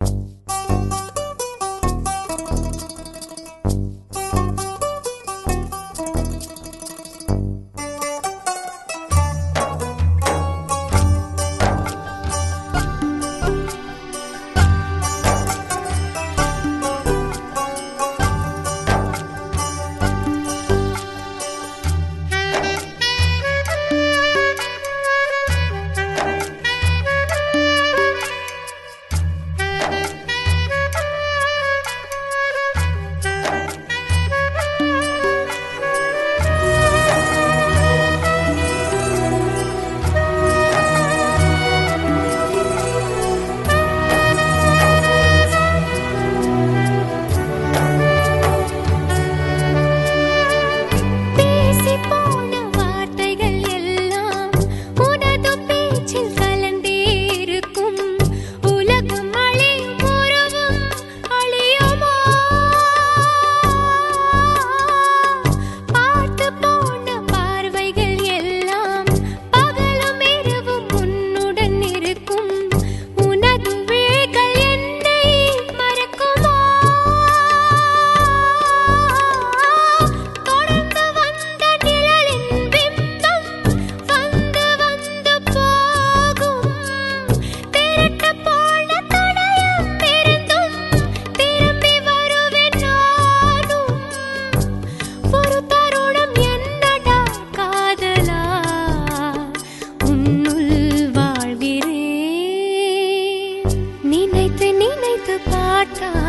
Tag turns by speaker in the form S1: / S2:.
S1: Música காற்றா